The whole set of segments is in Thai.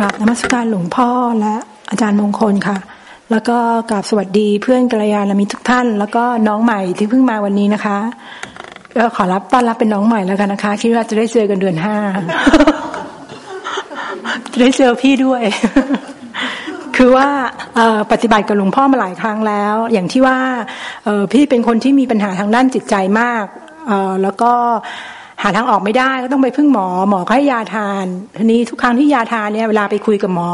กราบนมัสการหลวงพ่อและอาจารย์มงคลค่ะ แล้วก็กราบสวัสดีเพื่อนกัลยาณมิตรทุกท่าน แล้วก็น้องใหม่ที่เพิ่งมาวันนี้นะคะ ก็ขอรับต้อนรับเป็นน้องใหม่แล้วกันนะคะ คิดว่าจะได้เจอกันเดือนห้าจะได้เจอพี่ด้วย คือว่าปฏิบัติกับหลวงพ่อมาหลายครั้งแล้ว อย่างที่ว่าพี่เป็นคนที่มีปัญหาทางด้านจิตใจมากแล้วก็ หาทางออกไม่ได้ก็ต้องไปพึ่งหมอ หมอให้ยาทานทีนี้ทุกครั้งที่ยาทานเนี่ยเวลาไปคุยกับหมอ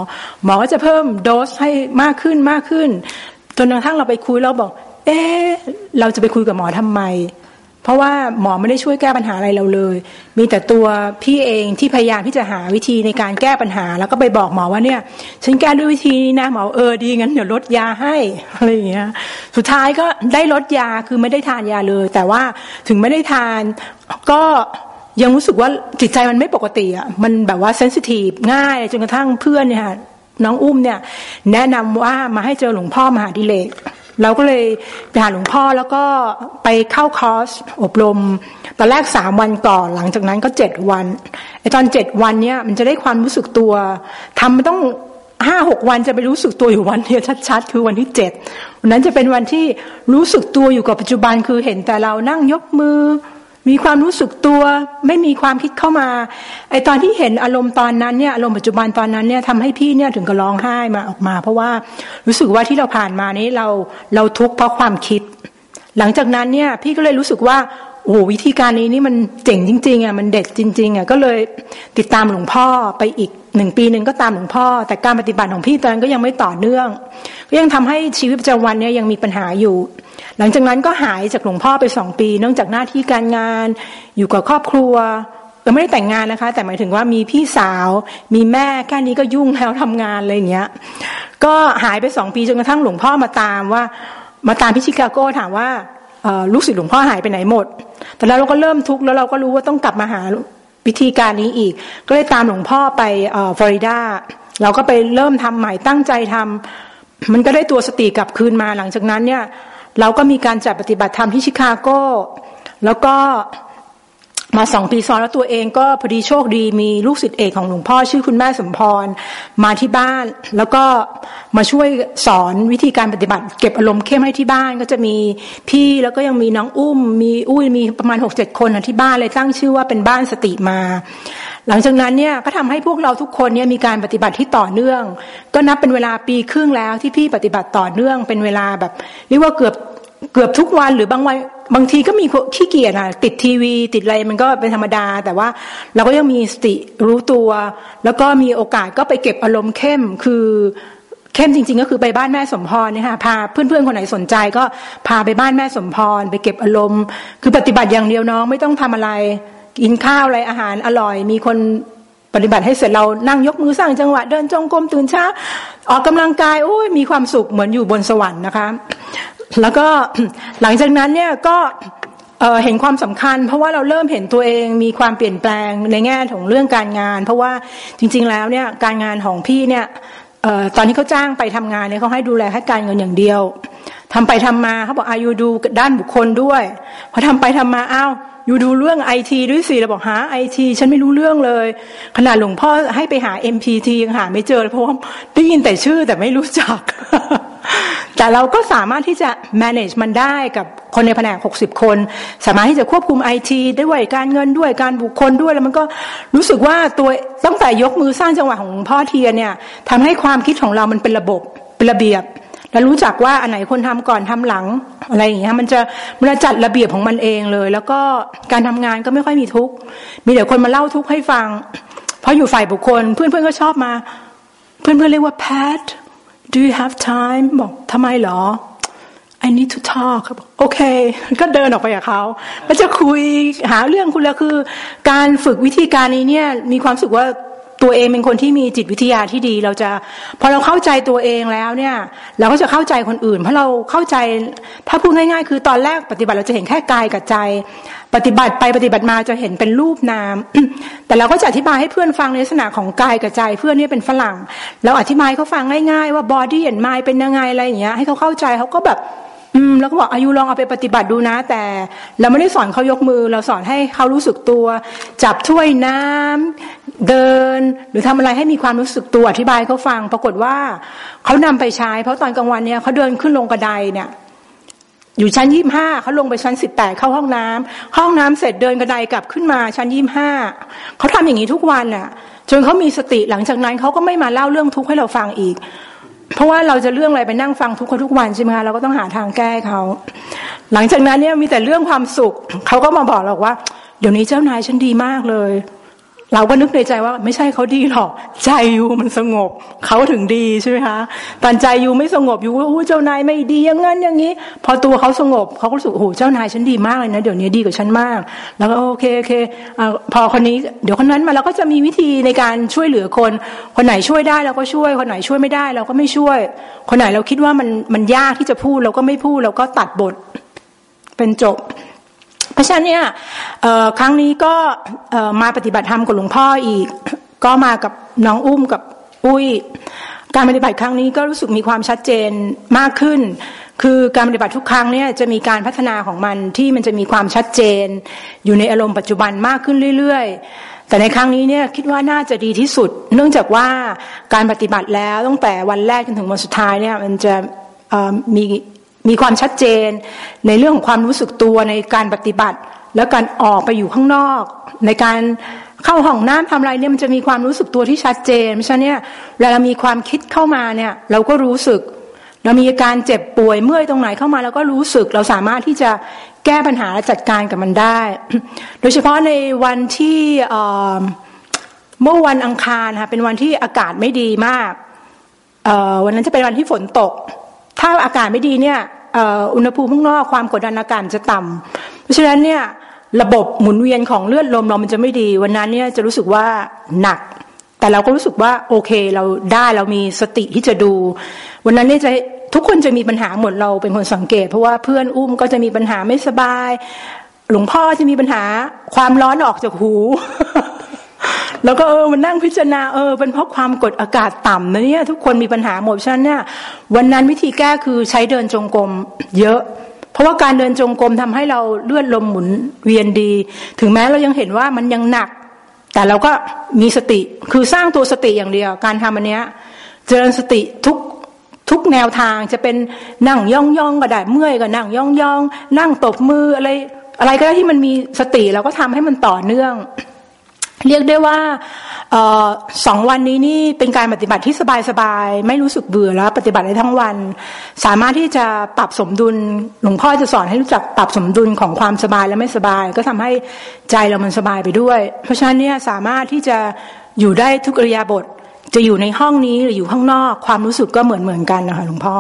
หมอก็จะเพิ่มโดสให้มากขึ้นมากขึ้นจนกระทั่งเราไปคุยเราบอก เอ๊เราจะไปคุยกับหมอทำไม เพราะว่าหมอไม่ได้ช่วยแก้ปัญหาอะไรเราเลย มีแต่ตัวพี่เองที่พยายามที่จะหาวิธีในการแก้ปัญหา แล้วก็ไปบอกหมอว่าเนี่ย ฉันแก้ด้วยวิธีนี้นะหมอเออดีงั้นเดี๋ยวลดยาให้อะไรอย่างเงี้ยสุดท้ายก็ได้ลดยาคือไม่ได้ทานยาเลย แต่ว่าถึงไม่ได้ทานก็ยังรู้สึกว่าจิตใจมันไม่ปกติอะมันแบบว่าเซนซิทีฟง่ายจนกระทั่งเพื่อนเนี่ยน้องอุ้มเนี่ย แนะนำว่ามาให้เจอหลวงพ่อมหาดิเลก เราก็เลยไปหาหลวงพ่อแล้วก็ไปเข้าคอร์สอบรม ตอนแรกสามวันก่อนหลังจากนั้นก็เจ็ดวันไอตอนเจ็ดวันเนี้ยมันจะได้ความรู้สึกตัวทำมันต้องห้าหกวันจะไปรู้สึกตัวอยู่วันเดียวชัดๆ คือวันที่เจ็ดวันนั้นจะเป็นวันที่รู้สึกตัวอยู่กับปัจจุบันคือเห็นแต่เรานั่งยกมือ มีความรู้สึกตัวไม่มีความคิดเข้ามาไอตอนที่เห็นอารมณ์ตอนนั้นเนี่ยอารมณ์ปัจจุบันตอนนั้นเนี่ยทำให้พี่เนี่ยถึงกับร้องไห้มาออกมา เพราะว่ารู้สึกว่าที่เราผ่านมานี้เราเราทุกข์เพราะความคิด หลังจากนั้นเนี่ยพี่ก็เลยรู้สึกว่าโอ้วิธีการนี้นี่มันเจ๋งจริงๆอะมันเด็ดจริงๆอะก็เลยติดตามหลวงพ่อไปอีก หนึ่งปีหนึ่งก็ตามหลวงพ่อ แต่การปฏิบัติของพี่ตอนนั้นก็ยังไม่ต่อเนื่องก็ยังทำให้ชีวิตประจำวันเนี่ยยังมีปัญหาอยู่ หลังจากนั้นก็หายจากหลวงพ่อไปสองปี เนื่องจากหน้าที่การงาน อยู่กับครอบครัวเออไม่ได้แต่งงานนะคะ แต่หมายถึงว่ามีพี่สาว มีแม่แค่นี้ก็ยุ่งแล้วทำงานอะไรอย่างเงี้ย ก็หายไปสองปีจนกระทั่งหลวงพ่อมาตามว่า มาตามพี่ชิคาโก้ถามว่าลูกศิษย์หลวงพ่อหายไปไหนหมด แต่แล้วเราก็เริ่มทุกข์แล้วเราก็รู้ว่าต้องกลับมาหา วิธีการนี้อีก ก็เลยตามหลวงพ่อไปฟลอริดาเราก็ไปเริ่มทำใหม่ตั้งใจทำมันก็ได้ตัวสติกลับคืนมาหลังจากนั้นเนี่ย เราก็มีการจัดปฏิบัติธรรมที่ชิคาโก แล้วก็ มาสองปีซ้อนแล้วตัวเองก็พอดีโชคดีมีลูกศิษย์เอกของหลวงพ่อชื่อคุณแม่สมพรมาที่บ้าน แล้วก็มาช่วยสอนวิธีการปฏิบัติ เก็บอารมณ์เข้มให้ที่บ้านก็จะมีพี่แล้วก็ยังมีน้องอุ้ม มีอุ้ยมีประมาณหกเจ็ดคนที่บ้านเลยตั้งชื่อว่าเป็นบ้านสติมา หลังจากนั้นเนี่ยก็ทำให้พวกเราทุกคนเนี่ยมีการปฏิบัติที่ต่อเนื่อง ก็นับเป็นเวลาปีครึ่งแล้วที่พี่ปฏิบัติต่อเนื่อง เป็นเวลาแบบเรียกว่าเกือบ เกือบทุกวันหรือบางวันบางทีก็มีขี้เกียจอะ ติดทีวี ติดอะไรมันก็เป็นธรรมดา แต่ว่าเราก็ยังมีสติรู้ตัว แล้วก็มีโอกาสก็ไปเก็บอารมณ์เข้มคือเข้มจริงๆ ก็คือไปบ้านแม่สมพรเนี่ยค่ะพาเพื่อนๆคนไหนสนใจก็พาไปบ้านแม่สมพร ไปเก็บอารมณ์ คือปฏิบัติอย่างเดียวน้องไม่ต้องทำอะไร กินข้าวอะไรอาหารอร่อย มีคนปฏิบัติให้เสร็จเรานั่งยกมือสร้างจังหวะเดินจงกรมตื่นเช้าออกกำลังกายโอ้ยมีความสุขเหมือนอยู่บนสวรรค์นะคะ แล้วก็หลังจากนั้นเนี่ยก็เห็นความสำคัญ เพราะว่าเราเริ่มเห็นตัวเองมีความเปลี่ยนแปลงในแง่ของเรื่องการงาน เพราะว่าจริง ๆ แล้วเนี่ยการงานของพี่เนี่ยตอนที่เขาจ้างไปทำงานเนี่ยเขาให้ดูแลแค่การเงินอย่างเดียวทำไปทำมาเขาบอกอายุดูด้านบุคคลด้วยพอทำไปทำมาอ้าวอยู่ดูเรื่องไอทีด้วยสิเราบอกหาไอทีฉันไม่รู้เรื่องเลย ขนาดหลวงพ่อให้ไปหา MPT ยังหาไม่เจอเพราะว่าได้ยินแต่ชื่อแต่ไม่รู้จัก แต่เราก็สามารถที่จะ manage มันได้กับคนในแผนก 60 คน สามารถที่จะควบคุมไอทีด้วยการเงินด้วยการบุคคลด้วยแล้วมันก็รู้สึกว่าตัวตั้งแต่ยกมือสร้างจังหวะของพ่อเทียนเนี่ยทำให้ความคิดของเรามันเป็นระบบเป็นระเบียบ แล้วรู้จักว่าอันไหนคนทำก่อนทำหลังอะไรอย่างเงี้ยมันจะมันจะจัดระเบียบของมันเองเลย แล้วก็การทำงานก็ไม่ค่อยมีทุกข์มีแต่คนมาเล่าทุกข์ให้ฟัง เพราะอยู่ฝ่ายบุคคล เพื่อนๆก็ชอบมา เพื่อนๆเรียกว่าแพท do you have time บอกทำไมเหรอ I need to talk บอกโอเค ก็เดินออกไปกับเขาก็จะคุยหาเรื่องคุณแล้วคือ การฝึกวิธีการนี้เนี่ย มีความสุขว่า ตัวเองเป็นคนที่มีจิตวิทยาที่ดีเราจะพอเราเข้าใจตัวเองแล้วเนี่ย เราก็จะเข้าใจคนอื่น เพราะเราเข้าใจถ้าพูดง่ายๆ คือตอนแรกปฏิบัติเราจะเห็นแค่กายกับใจ ปฏิบัติไปปฏิบัติมาจะเห็นเป็นรูปนาม แต่เราก็จะอธิบายให้เพื่อนฟังในลักษณะของกายกับใจ เพื่อนนี่เป็นฝรั่งเราอธิบายเขาฟังง่าย ๆ ว่า body and mind เป็นยังไงอะไรอย่างเงี้ยให้เขาเข้าใจเขาก็แบบ อืมแล้วก็บอกอายุลองเอาไปปฏิบัติดูนะ แต่เราไม่ได้สอนเขายกมือ เราสอนให้เขารู้สึกตัว จับถ้วยน้ำเดิน หรือทำอะไรให้มีความรู้สึกตัวอธิบายเขาฟัง ปรากฏว่าเขานำไปใช้ เพราะตอนกลางวันเนี่ยเขาเดินขึ้นลงกระไดเนี่ย อยู่ชั้นยี่ห้าเขาลงไปชั้นสิบแปดเข้าห้องน้ำห้องน้ำเสร็จเดินกระไดกลับขึ้นมาชั้นยี่ห้าเขาทำอย่างนี้ทุกวันน่ะ จนเขามีสติหลังจากนั้นเขาก็ไม่มาเล่าเรื่องทุกข์ให้เราฟังอีก เพราะว่าเราจะเรื่องอะไรไปนั่งฟังทุกคนทุกวันใช่ไหมคะเราก็ต้องหาทางแก้เขา หลังจากนั้นเนี่ยมีแต่เรื่องความสุขเขาก็มาบอกเราว่า เดี๋ยวนี้เจ้านายฉันดีมากเลย เราก็นึกในใจว่าไม่ใช่เขาดีหรอก ใจยูมันสงบเขาถึงดีใช่ไหมคะตอนใจยูไม่สงบยูว่าโอ้เจ้านายไม่ดีอย่างนั้นอย่างนี้ พอตัวเขาสงบเขาก็รู้สึกโอ้เจ้านายฉันดีมากเลยนะเดี๋ยวนี้ดีกว่าฉันมาก แล้วก็โอเคโอเคอพอคนนี้เดี๋ยวคนนั้นมาเราก็จะมีวิธีในการช่วยเหลือคน คนไหนช่วยได้เราก็ช่วย คนไหนช่วยไม่ได้ เราก็ไม่ช่วย คนไหนเราคิดว่ามันมันยากที่จะพูดเราก็ไม่พูดเราก็ตัดบท เป็นจบ เพราะฉะนั้นเนี่ยครั้งนี้ก็มาปฏิบัติธรรมกับหลวงพ่ออีก ก็มากับน้องอุ้มกับอุ้ย การปฏิบัติครั้งนี้ก็รู้สึกมีความชัดเจนมากขึ้น คือการปฏิบัติทุกครั้งเนี่ยจะมีการพัฒนาของมันที่มันจะมีความชัดเจน อยู่ในอารมณ์ปัจจุบันมากขึ้นเรื่อยๆ แต่ในครั้งนี้เนี่ยคิดว่าน่าจะดีที่สุด เนื่องจากว่าการปฏิบัติแล้วตั้งแต่วันแรกจนถึงวันสุดท้ายเนี่ยมันจะมี มีความชัดเจนในเรื่องของความรู้สึกตัวในการปฏิบัติ แล้วการออกไปอยู่ข้างนอก ในการเข้าห้องน้ำทำอะไรเนี่ยมันจะมีความรู้สึกตัวที่ชัดเจนไม่ใช่เนี่ยเวลาเรามีความคิดเข้ามาเนี่ยเราก็รู้สึก เรามีอาการเจ็บป่วยเมื่อยตรงไหนเข้ามาเราก็รู้สึกเราสามารถที่จะแก้ปัญหาและจัดการกับมันได้ โดยเฉพาะในวันที่เมื่อวันอังคารค่ะเป็นวันที่อากาศไม่ดีมากวันนั้นจะเป็นวันที่ฝนตก ถ้าอากาศไม่ดีเนี่ยอุณหภูมิข้างนอกความกดดันอากาศจะต่ำเพราะฉะนั้นเนี่ยระบบหมุนเวียนของเลือดลมเรามันจะไม่ดี วันนั้นเนี่ยจะรู้สึกว่าหนัก แต่เราก็รู้สึกว่าโอเคเราได้เรามีสติที่จะดู วันนั้นเนี่ยจะทุกคนจะมีปัญหาหมดเราเป็นคนสังเกต เพราะว่าเพื่อนอุ้มก็จะมีปัญหาไม่สบาย หลวงพ่อจะมีปัญหาความร้อนออกจากหู แล้วก็เออมันนั่งพิจารณาเออเป็นเพราะความกดอากาศต่ำนะเนี่ยทุกคนมีปัญหาหมดฉะนั้นเนี่ยวันนั้นวิธีแก้คือใช้เดินจงกรมเยอะ เพราะว่าการเดินจงกรมทำให้เราเลือดลมหมุนเวียนดี ถึงแม้เรายังเห็นว่ามันยังหนัก แต่เราก็มีสติคือสร้างตัวสติอย่างเดียว การทำอันเนี้ยเจริญสติทุกทุกแนวทางจะเป็นนั่งย่องย่องก็ได้เมื่อยก็นั่งย่องย่องนั่งตบมืออะไรอะไรก็ได้ที่มันมีสติเราก็ทำให้มันต่อเนื่อง เรียกได้ว่าสองวันนี้นี่เป็นการปฏิบัติที่สบายๆไม่รู้สึกเบื่อแล้ว ปฏิบัติได้ทั้งวัน สามารถที่จะปรับสมดุลหลวงพ่อจะสอนให้รู้จักปรับสมดุลของความสบายและไม่สบาย ก็ทำให้ใจเรามันสบายไปด้วย เพราะฉะนั้นเนี่ยสามารถที่จะอยู่ได้ทุกอริยาบทจะอยู่ในห้องนี้หรืออยู่ข้างนอก ความรู้สึกก็เหมือนเหมือนกันนะคะหลวงพ่อ